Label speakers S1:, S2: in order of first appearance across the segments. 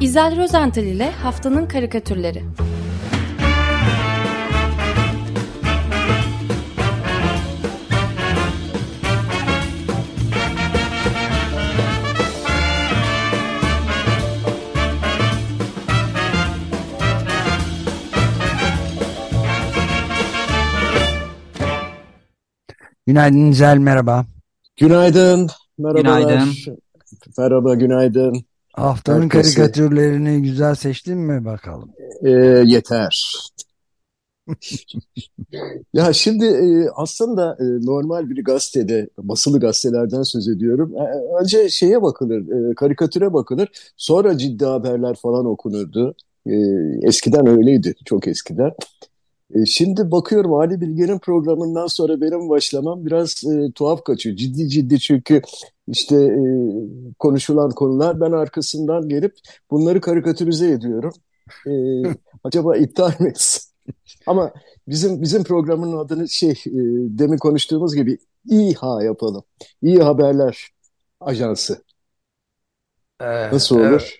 S1: İzel Rozental ile Haftanın Karikatürleri
S2: Günaydın İzel merhaba.
S3: Günaydın. Merhabalar.
S4: Günaydın.
S3: Merhaba, günaydın.
S2: Haftanın
S3: Herkese.
S2: karikatürlerini güzel seçtin mi bakalım?
S3: Ee, yeter. Ya şimdi e, aslında e, normal bir gazetede, basılı gazetelerden söz ediyorum. E, önce şeye bakılır, e, karikatüre bakılır. Sonra ciddi haberler falan okunurdu. E, eskiden öyleydi, çok eskiden. E, şimdi bakıyorum Ali Bilge'nin programından sonra benim başlamam biraz e, tuhaf kaçıyor. Ciddi ciddi çünkü işte e, konuşulan konular ben arkasından gelip bunları karikatürize ediyorum. E, acaba iptal mi? Ama bizim bizim programın adını şey e, demin konuştuğumuz gibi İHA yapalım. İyi Haberler Ajansı.
S2: Ee,
S3: Nasıl
S2: evet,
S3: olur?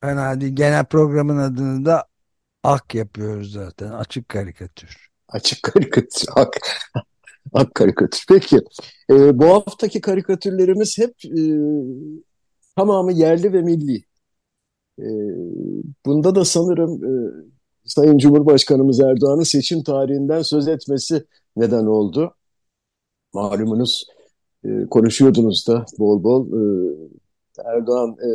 S2: fena değil. Genel programın adını da AK yapıyoruz zaten. Açık karikatür.
S3: Açık karikatür. Ak, ak karikatür. Peki. e, bu haftaki karikatürlerimiz hep e, tamamı yerli ve milli. E, bunda da sanırım e, Sayın Cumhurbaşkanımız Erdoğan'ın seçim tarihinden söz etmesi neden oldu. Malumunuz e, konuşuyordunuz da bol bol. E, Erdoğan e,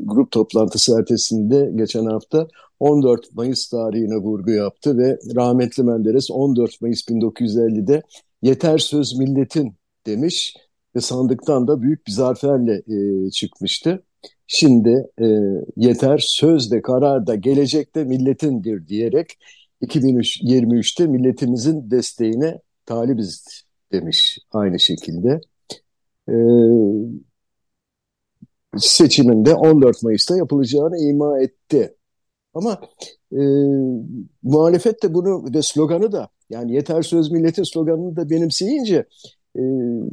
S3: grup toplantısı ertesinde geçen hafta 14 Mayıs tarihine vurgu yaptı ve rahmetli Menderes 14 Mayıs 1950'de yeter söz milletin demiş ve sandıktan da büyük bir zaferle e, çıkmıştı. Şimdi e, yeter söz de karar da gelecek milletindir diyerek 2023'te milletimizin desteğine talibiz demiş aynı şekilde. E, seçiminde 14 Mayıs'ta yapılacağını ima etti. Ama e, muhalefet de bunu ve sloganı da yani yeter söz milletin sloganını da benimseyince e,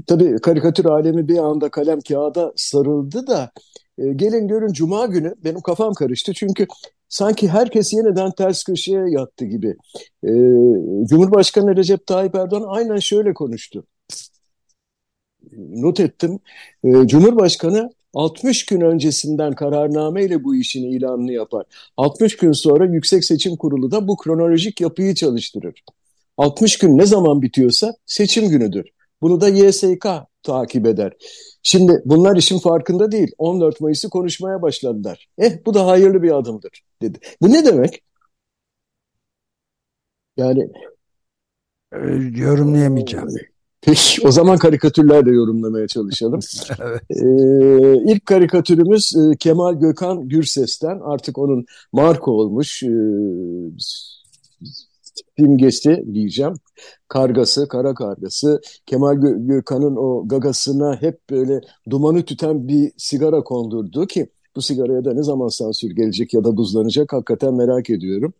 S3: tabii karikatür alemi bir anda kalem kağıda sarıldı da e, gelin görün Cuma günü benim kafam karıştı. Çünkü sanki herkes yeniden ters köşeye yattı gibi. E, Cumhurbaşkanı Recep Tayyip Erdoğan aynen şöyle konuştu. Not ettim. E, Cumhurbaşkanı 60 gün öncesinden kararnameyle bu işin ilanını yapar. 60 gün sonra Yüksek Seçim Kurulu da bu kronolojik yapıyı çalıştırır. 60 gün ne zaman bitiyorsa seçim günüdür. Bunu da YSK takip eder. Şimdi bunlar işin farkında değil. 14 Mayıs'ı konuşmaya başladılar. Eh bu da hayırlı bir adımdır dedi. Bu ne demek? Yani
S2: Ee, yorumlayamayacağım.
S3: Peki o zaman karikatürlerle yorumlamaya çalışalım.
S2: Evet.
S3: Ee, ilk karikatürümüz e, Kemal Gökhan Gürses'ten artık onun marka olmuş e, simgesi diyeceğim. Kargası, kara kargası. Kemal Gö- Gökhan'ın o gagasına hep böyle dumanı tüten bir sigara kondurdu ki bu sigaraya da ne zaman sansür gelecek ya da buzlanacak hakikaten merak ediyorum.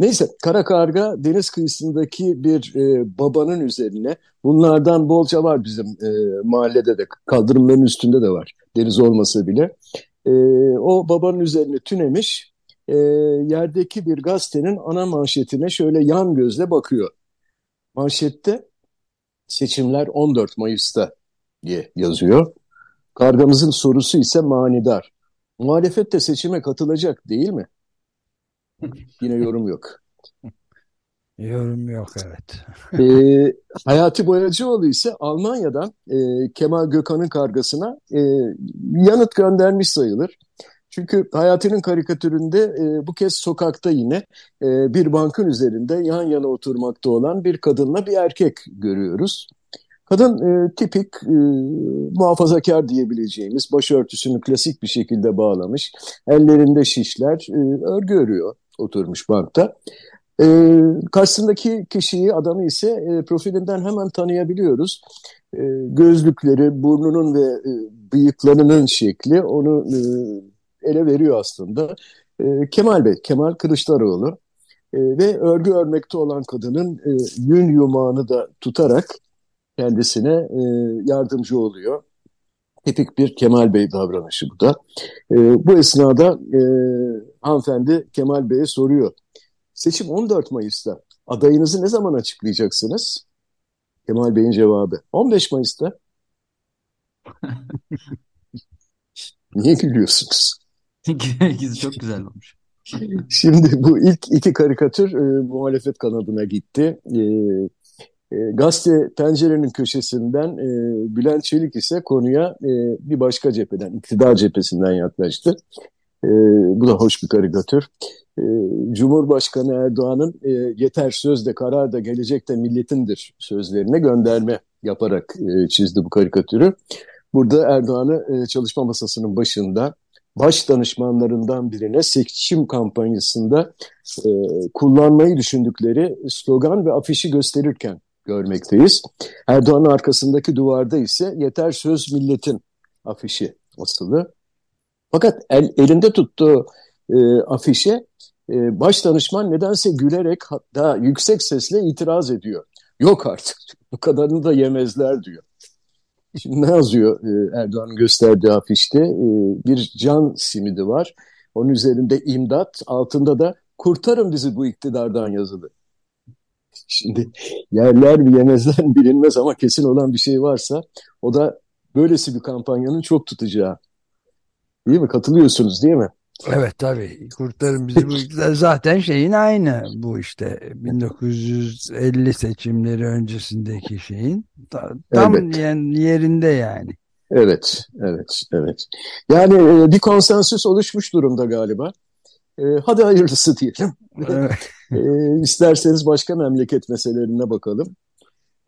S3: Neyse kara karga deniz kıyısındaki bir e, babanın üzerine bunlardan bolca var bizim e, mahallede de kaldırımların üstünde de var deniz olmasa bile. E, o babanın üzerine tünemiş e, yerdeki bir gazetenin ana manşetine şöyle yan gözle bakıyor. Manşette seçimler 14 Mayıs'ta diye yazıyor. Kargamızın sorusu ise manidar. Muhalefet de seçime katılacak değil mi? Yine yorum yok.
S2: Yorum yok evet.
S3: Ee, Hayati Boyacıoğlu ise Almanya'dan e, Kemal Gökhan'ın kargasına e, yanıt göndermiş sayılır. Çünkü Hayati'nin karikatüründe e, bu kez sokakta yine e, bir bankın üzerinde yan yana oturmakta olan bir kadınla bir erkek görüyoruz. Kadın e, tipik e, muhafazakar diyebileceğimiz başörtüsünü klasik bir şekilde bağlamış. Ellerinde şişler, e, örgü örüyor oturmuş bankta. E, karşısındaki kişiyi, adamı ise e, profilinden hemen tanıyabiliyoruz. E, gözlükleri, burnunun ve e, bıyıklarının şekli onu e, ele veriyor aslında. E, Kemal Bey, Kemal Kılıçdaroğlu E, ve örgü örmekte olan kadının e, yün yumağını da tutarak kendisine e, yardımcı oluyor. Tipik bir Kemal Bey davranışı bu da. E, bu esnada e, hanımefendi Kemal Bey'e soruyor. Seçim 14 Mayıs'ta. Adayınızı ne zaman açıklayacaksınız? Kemal Bey'in cevabı 15 Mayıs'ta. Niye gülüyorsunuz?
S4: Çok güzel olmuş.
S3: Şimdi bu ilk iki karikatür e, muhalefet kanadına gitti. E, e, gazete pencerenin köşesinden e, Bülent Çelik ise konuya e, bir başka cepheden, iktidar cephesinden yaklaştı. E, bu da hoş bir karikatür. E, Cumhurbaşkanı Erdoğan'ın e, yeter söz de karar da gelecek de milletindir sözlerine gönderme yaparak e, çizdi bu karikatürü. Burada Erdoğan'ı e, çalışma masasının başında baş danışmanlarından birine seçim kampanyasında e, kullanmayı düşündükleri slogan ve afişi gösterirken görmekteyiz. Erdoğan'ın arkasındaki duvarda ise yeter söz milletin afişi asılı. Fakat el, elinde tuttuğu e, afişe e, baş danışman nedense gülerek hatta yüksek sesle itiraz ediyor. Yok artık bu kadarını da yemezler diyor. Şimdi ne yazıyor e, Erdoğan'ın gösterdiği afişte? E, bir can simidi var. Onun üzerinde imdat, altında da kurtarın bizi bu iktidardan yazılı. Şimdi yerler mi yemezler mi bilinmez ama kesin olan bir şey varsa o da böylesi bir kampanyanın çok tutacağı. Değil mi? Katılıyorsunuz değil mi?
S2: Evet tabii. Kurtarın bizi bu. Zaten şeyin aynı bu işte 1950 seçimleri öncesindeki şeyin tam evet. yerinde yani.
S3: Evet, evet, evet. Yani e, bir konsensüs oluşmuş durumda galiba. E, hadi hayırlısı diyelim. Evet. e, isterseniz başka memleket meselelerine bakalım.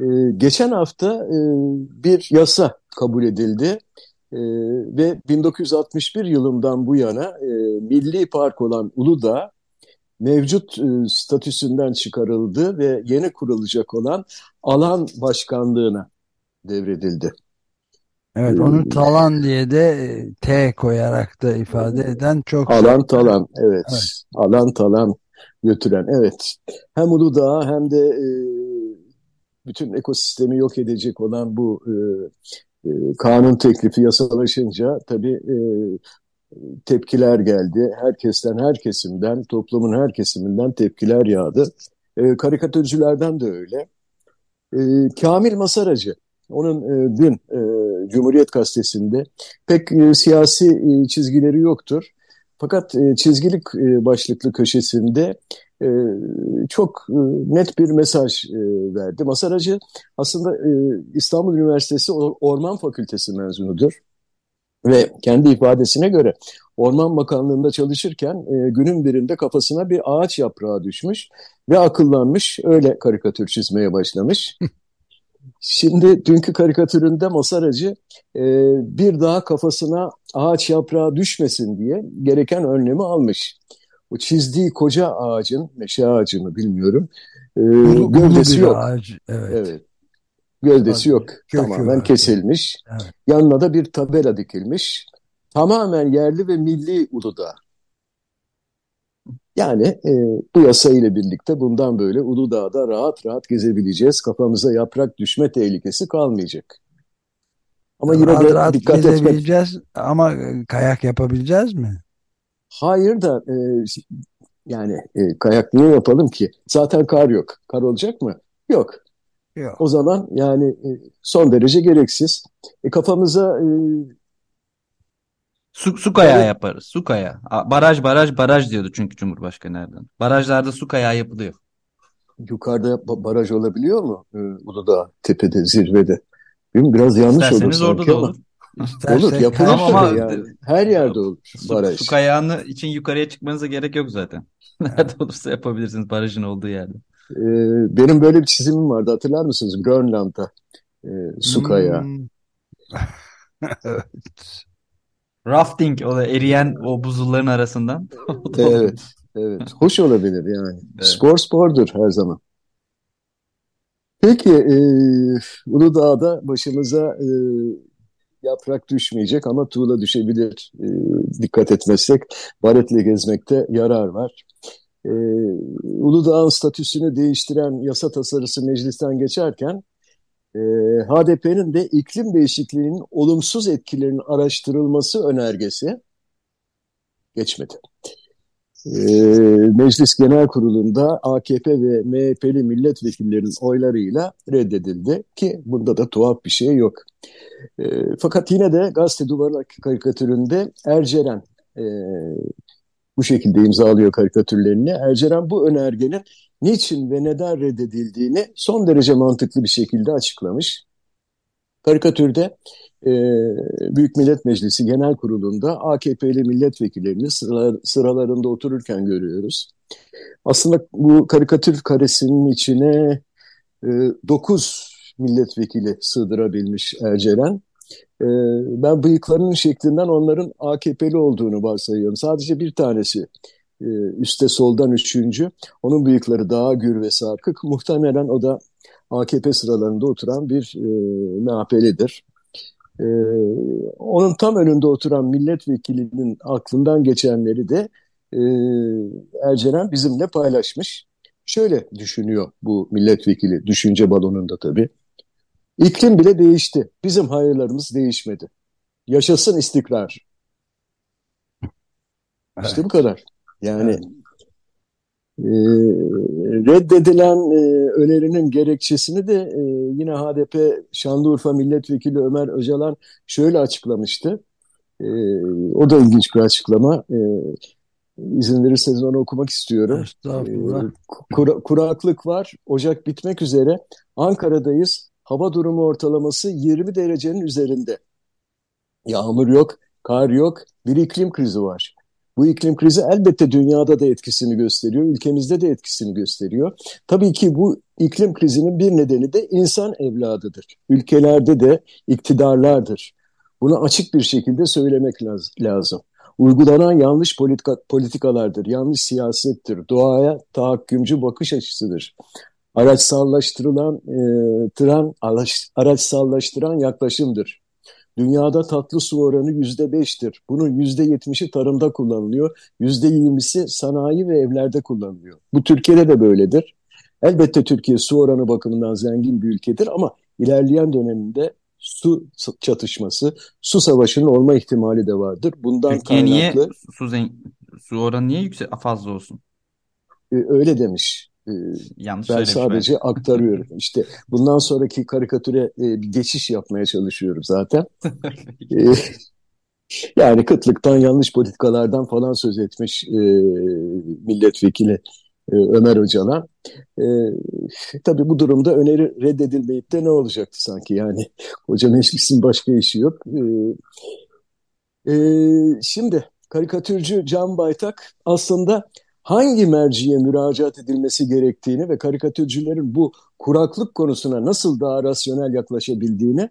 S3: E, geçen hafta e, bir yasa kabul edildi e, ve 1961 yılından bu yana e, milli park olan Uludağ mevcut e, statüsünden çıkarıldı ve yeni kurulacak olan alan başkanlığına devredildi.
S2: Evet onu talan diye de e, T koyarak da ifade eden çok
S3: alan talan evet. evet alan talan götüren evet hem Uludağ hem de e, bütün ekosistemi yok edecek olan bu e, e, kanun teklifi yasalaşınca tabii e, tepkiler geldi. Herkesten, her kesimden, toplumun her kesiminden tepkiler yağdı. E, karikatürcülerden de öyle. E, Kamil Masaracı, onun e, dün e, Cumhuriyet Gazetesi'nde pek e, siyasi e, çizgileri yoktur. Fakat e, çizgilik e, başlıklı köşesinde e, çok e, net bir mesaj e, verdi. Masaracı aslında e, İstanbul Üniversitesi Orman Fakültesi mezunudur. Ve kendi ifadesine göre Orman Bakanlığı'nda çalışırken e, günün birinde kafasına bir ağaç yaprağı düşmüş ve akıllanmış öyle karikatür çizmeye başlamış. Şimdi dünkü karikatüründe Masaracı e, bir daha kafasına ağaç yaprağı düşmesin diye gereken önlemi almış. O çizdiği koca ağacın, meşe ağacı mı bilmiyorum, e, ulu, gövdesi yok. Ağaç, evet. evet. Gövdesi yok. Kökü Tamamen kesilmiş. Evet. Yanına da bir tabela dikilmiş. Tamamen yerli ve milli Uludağ. Yani e, bu yasa ile birlikte bundan böyle Uludağ'da rahat rahat gezebileceğiz. Kafamıza yaprak düşme tehlikesi kalmayacak.
S2: Ama yine rahat de rahat dikkat gezebileceğiz etmek... ama kayak yapabileceğiz mi?
S3: Hayır da e, yani e, kayak niye yapalım ki? Zaten kar yok. Kar olacak mı? Yok. Yok. O zaman yani e, son derece gereksiz. E, kafamıza e,
S4: Su, su kayağı yaparız. Su kayağı. Baraj baraj baraj diyordu çünkü Cumhurbaşkanı Erdoğan. Barajlarda su kayağı yapılıyor.
S3: Yukarıda baraj olabiliyor mu? Ee, Uludağ tepede, zirvede. Biraz yanlış İsterseniz olur orada da olur. İstersek, olur yapılır ama, yani. Her yerde olur baraj.
S4: Su, su kayağını için yukarıya çıkmanıza gerek yok zaten. Nerede olursa yapabilirsiniz barajın olduğu yerde.
S3: Ee, benim böyle bir çizimim vardı hatırlar mısınız? Grönland'da e, su kayağı. Hmm.
S4: evet. Rafting o da eriyen o buzulların arasından.
S3: evet, evet. Hoş olabilir yani. Evet. Spor spordur her zaman. Peki e, Uludağ'da başımıza e, yaprak düşmeyecek ama tuğla düşebilir. E, dikkat etmezsek baretle gezmekte yarar var. E, Uludağ'ın statüsünü değiştiren yasa tasarısı meclisten geçerken e, HDP'nin de iklim değişikliğinin olumsuz etkilerinin araştırılması önergesi geçmedi. E, Meclis Genel Kurulu'nda AKP ve MHP'li milletvekillerinin oylarıyla reddedildi ki bunda da tuhaf bir şey yok. E, fakat yine de gazete duvarı karikatüründe Erceren e, bu şekilde imzalıyor karikatürlerini. Erceren bu önergenin niçin ve neden reddedildiğini son derece mantıklı bir şekilde açıklamış. Karikatürde e, Büyük Millet Meclisi Genel Kurulu'nda AKP'li milletvekillerini sıralar, sıralarında otururken görüyoruz. Aslında bu karikatür karesinin içine e, 9 milletvekili sığdırabilmiş Ercelen. E, ben bıyıklarının şeklinden onların AKP'li olduğunu varsayıyorum. Sadece bir tanesi e, üste soldan üçüncü. Onun bıyıkları daha gür ve sarkık. Muhtemelen o da AKP sıralarında oturan bir e, MHP'lidir. E, onun tam önünde oturan milletvekilinin aklından geçenleri de e, Erceren bizimle paylaşmış. Şöyle düşünüyor bu milletvekili, düşünce balonunda tabii. İklim bile değişti. Bizim hayırlarımız değişmedi. Yaşasın istikrar. İşte evet. bu kadar. Yani e, reddedilen e, önerinin gerekçesini de e, yine HDP Şanlıurfa Milletvekili Ömer Öcalan şöyle açıklamıştı. E, o da ilginç bir açıklama. E, izin verirseniz onu okumak istiyorum.
S2: E,
S3: kura, kuraklık var. Ocak bitmek üzere. Ankara'dayız. Hava durumu ortalaması 20 derecenin üzerinde. Yağmur yok, kar yok. Bir iklim krizi var. Bu iklim krizi elbette dünyada da etkisini gösteriyor, ülkemizde de etkisini gösteriyor. Tabii ki bu iklim krizinin bir nedeni de insan evladıdır. Ülkelerde de iktidarlardır. Bunu açık bir şekilde söylemek lazım. Uygulanan yanlış politika, politikalardır, yanlış siyasettir, doğaya tahakkümcü bakış açısıdır. Araçsallaştırılan, e, tıran, araç, araçsallaştıran yaklaşımdır. Dünyada tatlı su oranı yüzde beştir. Bunun yüzde yetmişi tarımda kullanılıyor. Yüzde yirmisi sanayi ve evlerde kullanılıyor. Bu Türkiye'de de böyledir. Elbette Türkiye su oranı bakımından zengin bir ülkedir ama ilerleyen döneminde su çatışması, su savaşının olma ihtimali de vardır. Bundan
S4: Türkiye
S3: kaynaklı...
S4: niye su, su oranı niye yüksek fazla olsun?
S3: E, öyle demiş. E,
S4: Yanlış
S3: ben sadece
S4: belki.
S3: aktarıyorum. İşte bundan sonraki karikatüre e, bir geçiş yapmaya çalışıyorum zaten. E, yani kıtlıktan, yanlış politikalardan falan söz etmiş e, milletvekili e, Ömer Öcalan. E, tabii bu durumda öneri reddedilmeyip de ne olacaktı sanki yani koca meclisin başka işi yok. E, e, şimdi karikatürcü Can Baytak aslında hangi merciye müracaat edilmesi gerektiğini ve karikatürcülerin bu kuraklık konusuna nasıl daha rasyonel yaklaşabildiğini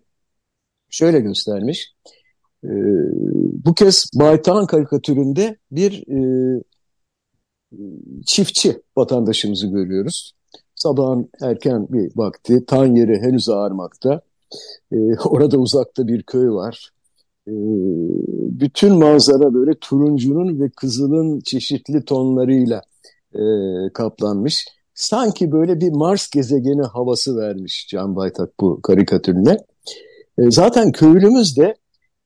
S3: şöyle göstermiş. E, bu kez Baytak'ın karikatüründe bir e, çiftçi vatandaşımızı görüyoruz. Sabahın erken bir vakti, tan yeri henüz ağarmakta. E, orada uzakta bir köy var. E, bütün manzara böyle turuncunun ve kızılın çeşitli tonlarıyla e, kaplanmış. Sanki böyle bir Mars gezegeni havası vermiş Can Baytak bu karikatürle. E, zaten köylümüz de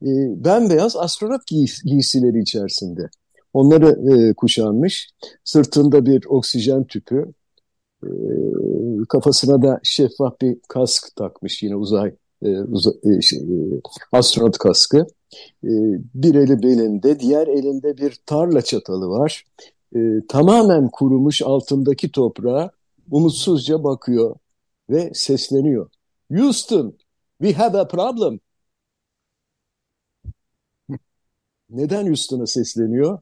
S3: e, bembeyaz astronot giys giysileri içerisinde. Onları e, kuşanmış. Sırtında bir oksijen tüpü. E, kafasına da şeffaf bir kask takmış yine uzay e, e, şey, e, astronot kaskı. Bir eli belinde, diğer elinde bir tarla çatalı var. Tamamen kurumuş altındaki toprağa umutsuzca bakıyor ve sesleniyor. Houston, we have a problem. Neden Houston'a sesleniyor?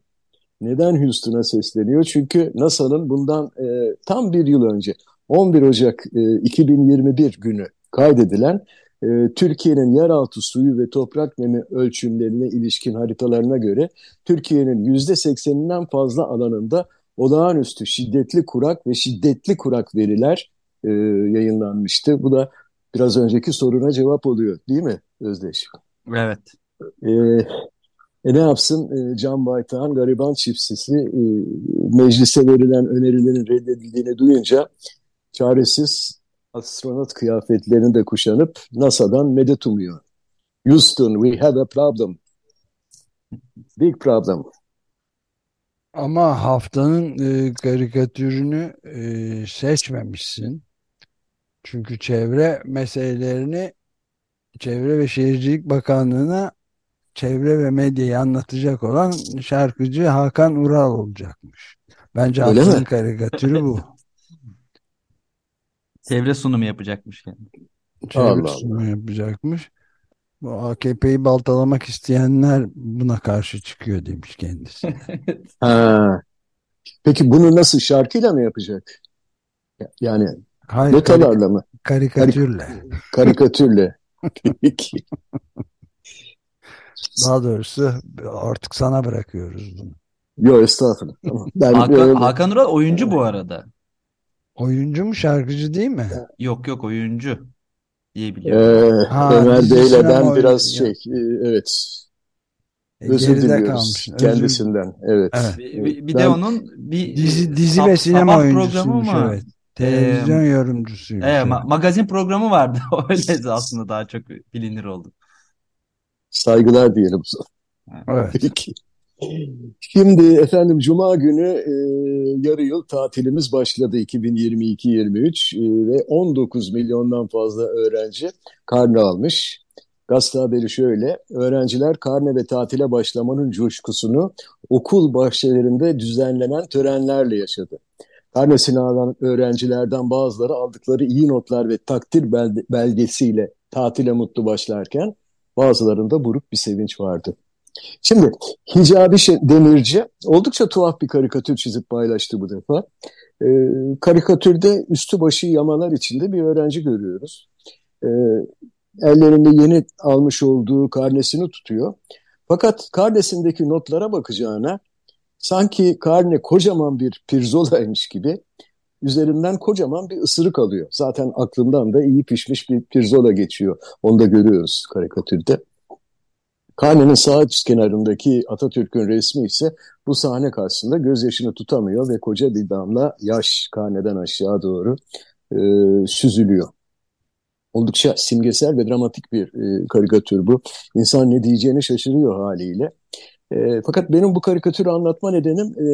S3: Neden Houston'a sesleniyor? Çünkü NASA'nın bundan e, tam bir yıl önce 11 Ocak e, 2021 günü kaydedilen e, Türkiye'nin yeraltı suyu ve toprak nemi ölçümlerine ilişkin haritalarına göre Türkiye'nin %80'inden fazla alanında olağanüstü şiddetli kurak ve şiddetli kurak veriler e, yayınlanmıştı. Bu da biraz önceki soruna cevap oluyor değil mi Özdeş?
S4: Evet.
S3: E, e ne yapsın e, Can Baytak'ın gariban çiftçisi e, meclise verilen önerilerin reddedildiğini duyunca çaresiz astronot kıyafetlerini de kuşanıp NASA'dan medet umuyor. Houston, we have a problem. Big problem.
S2: Ama haftanın e, karikatürünü e, seçmemişsin. Çünkü çevre meselelerini Çevre ve Şehircilik Bakanlığı'na çevre ve medyayı anlatacak olan şarkıcı Hakan Ural olacakmış. Bence
S3: Öyle
S2: haftanın
S3: mi?
S2: karikatürü bu.
S4: Çevre sunumu yapacakmış yani.
S2: Çevre
S3: Allah
S2: sunumu yapacakmış. Bu AKP'yi baltalamak isteyenler buna karşı çıkıyor demiş kendisi.
S3: Ha. Peki bunu nasıl şarkıyla mı yapacak? Yani
S2: Hayır, karik-
S3: notalarla mı?
S2: karikatürle.
S3: Karikatürle. Peki.
S2: Daha doğrusu artık sana bırakıyoruz bunu.
S3: Yok estağfurullah. Tamam. Ben,
S4: Hakan,
S3: e,
S4: Hakan Ural oyuncu bu arada.
S2: Oyuncu mu şarkıcı değil mi?
S4: Yok yok oyuncu diye biliyorum.
S3: e,
S2: Ha,
S3: Ömer
S2: dizi
S3: Bey'le
S2: sinema
S3: ben
S2: oyunu-
S3: biraz şey, e, evet,
S2: E,
S3: özür
S2: geride
S3: diliyoruz
S2: kalmış. Özür-
S3: kendisinden. Evet.
S2: Evet.
S4: Bir, bir- bir
S3: Ben-
S4: de onun bir
S2: Dizi, dizi
S4: sab-
S2: ve sinema oyuncusuymuş
S4: mı?
S2: evet. Televizyon yorumcusuymuş.
S4: Evet, ma- magazin programı vardı. Öyle aslında daha çok bilinir oldu.
S3: Saygılar diyelim. o zaman.
S2: Evet.
S3: Peki. Şimdi efendim Cuma günü e, yarı yıl tatilimiz başladı 2022-23 e, ve 19 milyondan fazla öğrenci karne almış. Gazete haberi şöyle, öğrenciler karne ve tatile başlamanın coşkusunu okul bahçelerinde düzenlenen törenlerle yaşadı. Karnesini alan öğrencilerden bazıları aldıkları iyi notlar ve takdir bel- belgesiyle tatile mutlu başlarken bazılarında buruk bir sevinç vardı. Şimdi Hicabi Demirci oldukça tuhaf bir karikatür çizip paylaştı bu defa. Ee, karikatürde üstü başı yamalar içinde bir öğrenci görüyoruz. Ee, ellerinde yeni almış olduğu karnesini tutuyor. Fakat karnesindeki notlara bakacağına sanki karne kocaman bir pirzolaymış gibi üzerinden kocaman bir ısırık alıyor. Zaten aklından da iyi pişmiş bir pirzola geçiyor. Onu da görüyoruz karikatürde. Karnenin sağ üst kenarındaki Atatürk'ün resmi ise bu sahne karşısında gözyaşını tutamıyor ve koca bir damla yaş karneden aşağı doğru e, süzülüyor. Oldukça simgesel ve dramatik bir e, karikatür bu. İnsan ne diyeceğini şaşırıyor haliyle. E, fakat benim bu karikatürü anlatma nedenim e,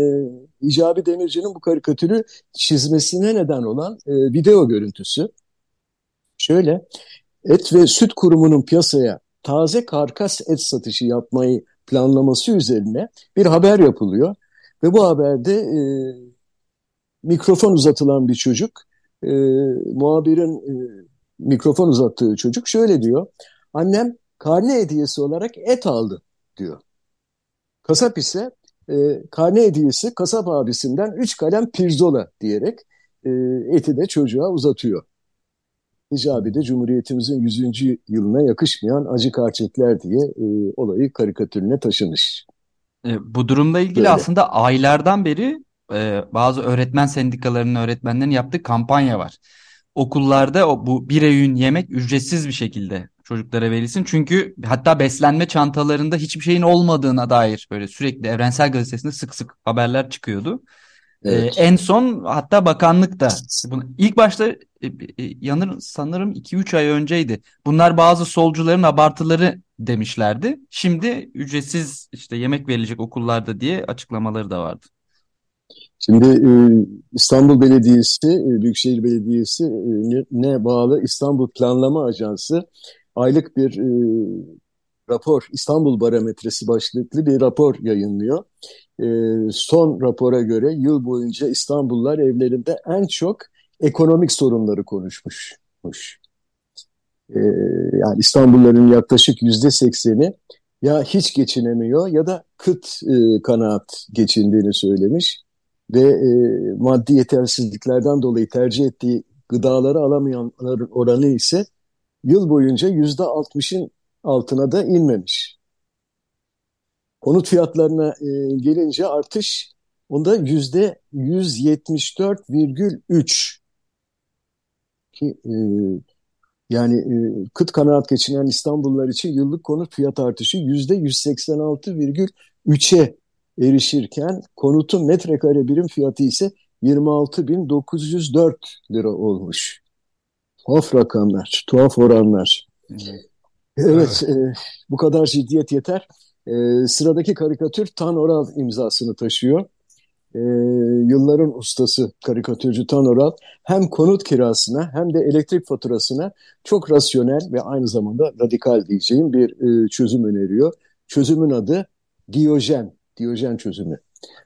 S3: İcabi Demirci'nin bu karikatürü çizmesine neden olan e, video görüntüsü. Şöyle, Et ve Süt Kurumu'nun piyasaya taze karkas et satışı yapmayı planlaması üzerine bir haber yapılıyor. Ve bu haberde e, mikrofon uzatılan bir çocuk, e, muhabirin e, mikrofon uzattığı çocuk şöyle diyor. Annem karne hediyesi olarak et aldı diyor. Kasap ise e, karne hediyesi kasap abisinden 3 kalem pirzola diyerek e, eti de çocuğa uzatıyor. Hicabi de Cumhuriyetimizin 100. yılına yakışmayan acı karçetler diye e, olayı karikatürüne taşımış.
S4: E, bu durumla ilgili
S3: Böyle.
S4: aslında aylardan beri e, bazı öğretmen sendikalarının öğretmenlerin yaptığı kampanya var. Okullarda o, bu bir öğün yemek ücretsiz bir şekilde çocuklara verilsin. Çünkü hatta beslenme çantalarında hiçbir şeyin olmadığına dair böyle sürekli Evrensel Gazetesi'nde sık sık haberler çıkıyordu. Ee,
S3: Evet.
S4: en son hatta bakanlık da bunu ilk başta e, e, yanır sanırım 2-3 ay önceydi. Bunlar bazı solcuların abartıları demişlerdi. Şimdi ücretsiz işte yemek verilecek okullarda diye açıklamaları da vardı.
S3: Şimdi e, İstanbul Belediyesi, e, Büyükşehir Belediyesi e, ne, bağlı İstanbul Planlama Ajansı aylık bir e, rapor, İstanbul Barometresi başlıklı bir rapor yayınlıyor. E, son rapora göre yıl boyunca İstanbullular evlerinde en çok ekonomik sorunları konuşmuş. E, yani İstanbulluların yaklaşık yüzde sekseni ya hiç geçinemiyor ya da kıt e, kanaat geçindiğini söylemiş ve e, maddi yetersizliklerden dolayı tercih ettiği gıdaları alamayanların oranı ise yıl boyunca yüzde altmışın altına da inmemiş. Konut fiyatlarına e, gelince artış onda yüzde 174,3 ki e, yani e, kıt kanaat geçinen İstanbullular için yıllık konut fiyat artışı yüzde 186,3'e erişirken konutun metrekare birim fiyatı ise 26.904 lira olmuş. Tuhaf rakamlar, tuhaf oranlar. Evet, evet. E, bu kadar ciddiyet yeter. E, sıradaki karikatür Tan Oral imzasını taşıyor. E, yılların ustası karikatürcü Tan Oral hem konut kirasına hem de elektrik faturasına çok rasyonel ve aynı zamanda radikal diyeceğim bir e, çözüm öneriyor. Çözümün adı Diyojen, Diyojen çözümü.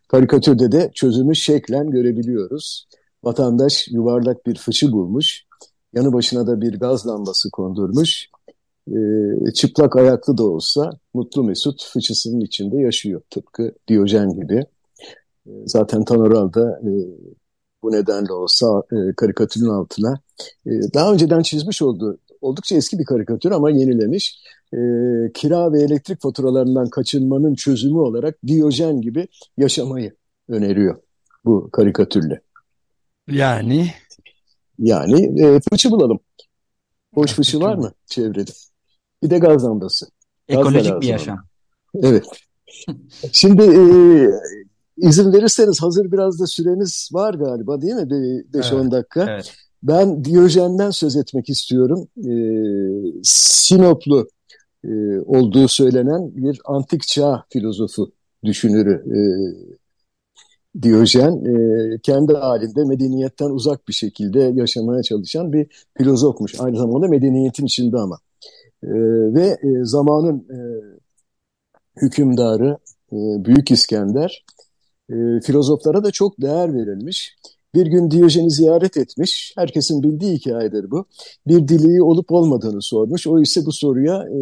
S3: Karikatürde de çözümü şeklen görebiliyoruz. Vatandaş yuvarlak bir fıçı bulmuş, yanı başına da bir gaz lambası kondurmuş. E, çıplak ayaklı da olsa mutlu mesut fıçısının içinde yaşıyor. Tıpkı Diyojen gibi. E, zaten Tanoral da e, bu nedenle olsa e, karikatürün altına e, daha önceden çizmiş olduğu oldukça eski bir karikatür ama yenilemiş. E, kira ve elektrik faturalarından kaçınmanın çözümü olarak Diyojen gibi yaşamayı öneriyor bu karikatürle.
S2: Yani?
S3: Yani e, fıçı bulalım. Boş fıçı var mı çevrede? Bir de gaz lambası.
S4: Ekolojik bir yaşam.
S3: Evet. Şimdi e, izin verirseniz hazır biraz da süremiz var galiba değil mi? 5-10 evet, dakika. Evet. Ben Diyojen'den söz etmek istiyorum. E, Sinoplu e, olduğu söylenen bir antik çağ filozofu, düşünürü e, Diyojen. E, kendi halinde medeniyetten uzak bir şekilde yaşamaya çalışan bir filozofmuş. Aynı zamanda medeniyetin içinde ama. E, ve e, zamanın e, hükümdarı e, Büyük İskender e, filozoflara da çok değer verilmiş. Bir gün Diyojen'i ziyaret etmiş. Herkesin bildiği hikayedir bu. Bir dileği olup olmadığını sormuş. O ise bu soruya e,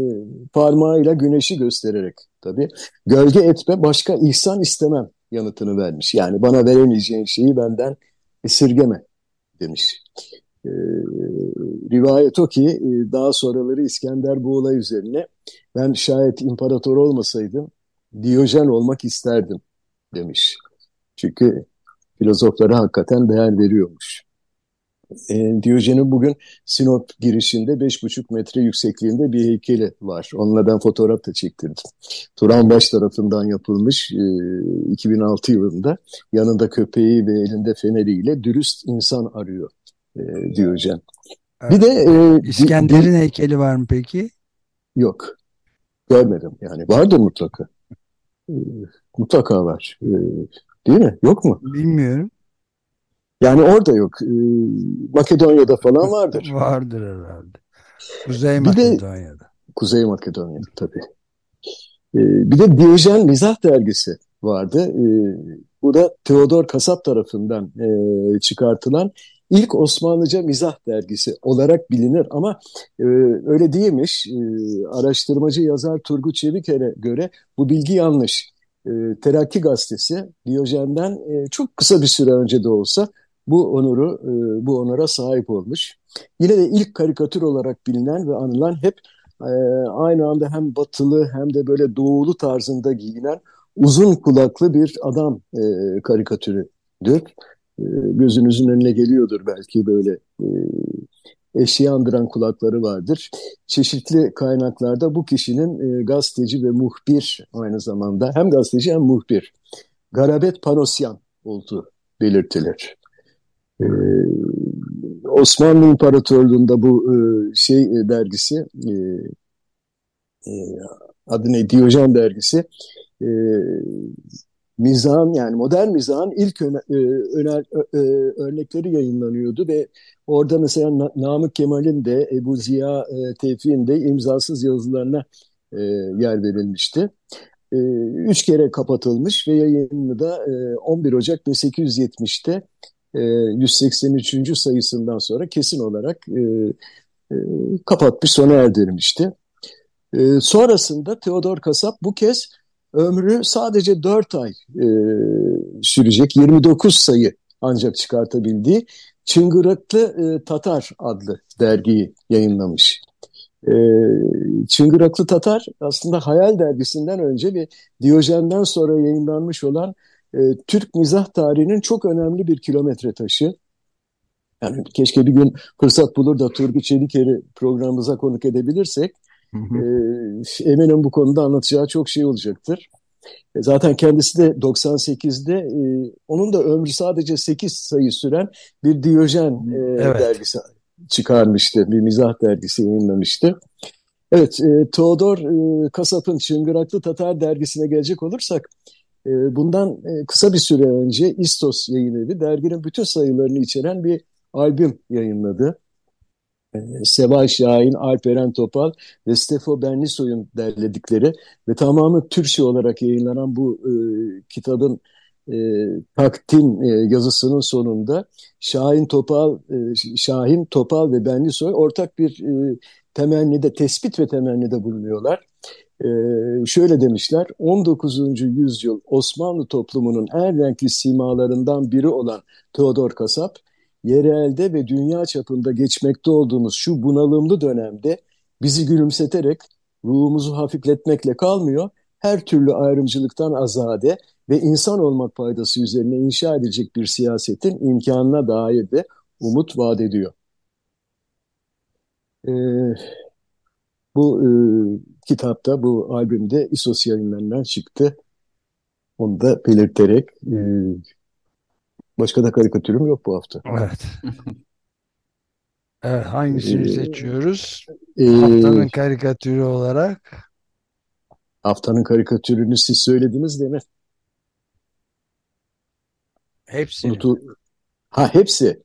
S3: parmağıyla güneşi göstererek tabii gölge etme başka ihsan istemem yanıtını vermiş. Yani bana veremeyeceğin şeyi benden esirgeme demiş. E, rivayet o ki e, daha sonraları İskender bu olay üzerine ben şayet imparator olmasaydım Diyojen olmak isterdim demiş. Çünkü filozoflara hakikaten değer veriyormuş. E, Diyojen'in bugün Sinop girişinde 5,5 metre yüksekliğinde bir heykeli var. Onunla ben fotoğraf da çektirdim. Turan Baş tarafından yapılmış e, 2006 yılında. Yanında köpeği ve elinde feneriyle dürüst insan arıyor e, Diyojen.
S2: Bir de e, İskender'in heykeli var mı peki?
S3: Yok. Görmedim yani. Vardır mutlaka. E, mutlaka var. E, Değil mi? Yok mu?
S2: Bilmiyorum.
S3: Yani orada yok. Ee, Makedonya'da falan vardır.
S2: vardır herhalde. Kuzey Makedonya'da.
S3: De, Kuzey Makedonya'da tabii. Ee, bir de Diyojen Mizah Dergisi vardı. Ee, bu da Theodor Kasap tarafından e, çıkartılan ilk Osmanlıca mizah dergisi olarak bilinir ama e, öyle değilmiş. E, araştırmacı yazar Turgut Çeviker'e göre bu bilgi yanlış e, Terakki Gazetesi Diyojen'den e, çok kısa bir süre önce de olsa bu onuru, e, bu onura sahip olmuş. Yine de ilk karikatür olarak bilinen ve anılan hep e, aynı anda hem batılı hem de böyle doğulu tarzında giyinen uzun kulaklı bir adam e, karikatürüdür. E, gözünüzün önüne geliyordur belki böyle e, eşeği andıran kulakları vardır. Çeşitli kaynaklarda bu kişinin e, gazeteci ve muhbir aynı zamanda hem gazeteci hem muhbir Garabet Panosyan olduğu belirtilir. Osmanlı İmparatorluğu'nda bu şey dergisi adı ne Diyojen dergisi mizahın yani modern mizahın ilk öne, e, öner, e, örnekleri yayınlanıyordu ve orada mesela Namık Kemal'in de Ebu Ziya e, Tevfik'in de imzasız yazılarına e, yer verilmişti. E, üç kere kapatılmış ve yayını da e, 11 Ocak 1870'te e, 183. sayısından sonra kesin olarak e, e, kapatmış, sona erdirmişti. E, sonrasında Theodor Kasap bu kez ömrü sadece 4 ay e, sürecek 29 sayı ancak çıkartabildiği Çıngıraklı e, Tatar adlı dergiyi yayınlamış. E, Çıngıraklı Tatar aslında Hayal dergisinden önce ve Diyojen'den sonra yayınlanmış olan e, Türk mizah tarihinin çok önemli bir kilometre taşı. Yani keşke bir gün fırsat bulur da Turgut Çeliker'i programımıza konuk edebilirsek. E, eminim bu konuda anlatacağı çok şey olacaktır. E, zaten kendisi de 98'de e, onun da ömrü sadece 8 sayı süren bir Diyojen e, evet. dergisi çıkarmıştı. Bir mizah dergisi yayınlamıştı. Evet, e, Teodor e, Kasap'ın Çıngıraklı Tatar dergisine gelecek olursak, e, bundan e, kısa bir süre önce İstos yayın evi derginin bütün sayılarını içeren bir albüm yayınladı. E, Seval Şahin, Alperen Topal ve Stefo Benlisoy'un derledikleri ve tamamı Türkçe olarak yayınlanan bu e, kitabın e, takdim e, yazısının sonunda Şahin Topal, e, Şahin Topal ve Benlisoy ortak bir e, temennide, tespit ve temennide bulunuyorlar. E, şöyle demişler, 19. yüzyıl Osmanlı toplumunun en renkli simalarından biri olan Teodor Kasap, yerelde ve dünya çapında geçmekte olduğumuz şu bunalımlı dönemde bizi gülümseterek ruhumuzu hafifletmekle kalmıyor, her türlü ayrımcılıktan azade ve insan olmak faydası üzerine inşa edecek bir siyasetin imkanına dair de umut vaat ediyor. Ee, bu e, kitapta, bu albümde İSOS yayınlarından çıktı. Onu da belirterek e, başka da karikatürüm yok bu hafta.
S2: Evet. Evet, hangisini
S3: Ee,
S2: seçiyoruz?
S3: e,
S2: Haftanın karikatürü olarak.
S3: haftanın karikatürünü siz söylediniz değil mi?
S2: Hepsini.
S3: Unutu... Ha hepsi.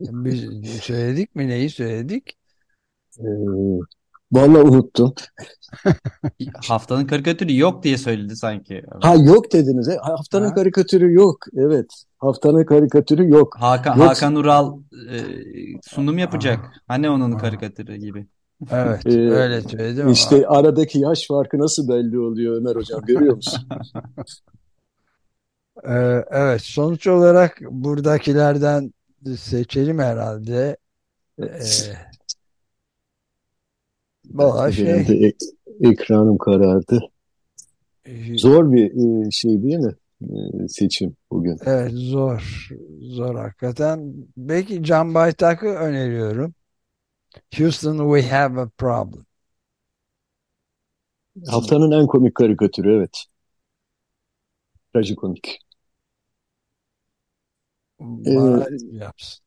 S2: Biz söyledik mi? Neyi söyledik?
S3: Ee, vallahi unuttum.
S4: Haftanın karikatürü yok diye söyledi sanki.
S3: Ha yok dediniz. he? Haftanın
S2: Ha?
S3: karikatürü yok. Evet. Haftanın karikatürü yok.
S4: Hakan,
S3: Yok.
S4: Hakan Ural e, sunum yapacak. Hani onun
S2: Aa.
S4: karikatürü gibi.
S2: Evet,
S3: Ee,
S2: öyle söyledim.
S3: İşte aradaki yaş farkı nasıl belli oluyor Ömer Hocam görüyor musun?
S2: Ee, evet, sonuç olarak buradakilerden seçelim herhalde. Ee,
S3: Benim
S2: şey,
S3: ek- ekranım karardı. Zor bir e, şey değil mi? E, seçim bugün.
S2: evet zor, zor hakikaten. Belki Can Baytak'ı öneriyorum. Houston, we have a problem.
S3: Haftanın en komik karikatürü evet. Trajikomik.
S2: Yapsın.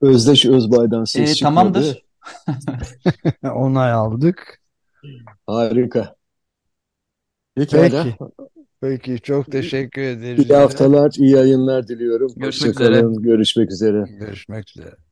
S3: Özdeş Özbay'dan
S4: E,
S3: ses çıkmadı.
S4: tamamdır.
S2: Onay aldık.
S3: Harika. Pekala.
S2: Peki. Peki, çok teşekkür ederiz.
S3: İyi haftalar, iyi yayınlar diliyorum.
S4: Görüşmek
S3: Hoşça kalın, Görüşmek üzere.
S2: Görüşmek üzere.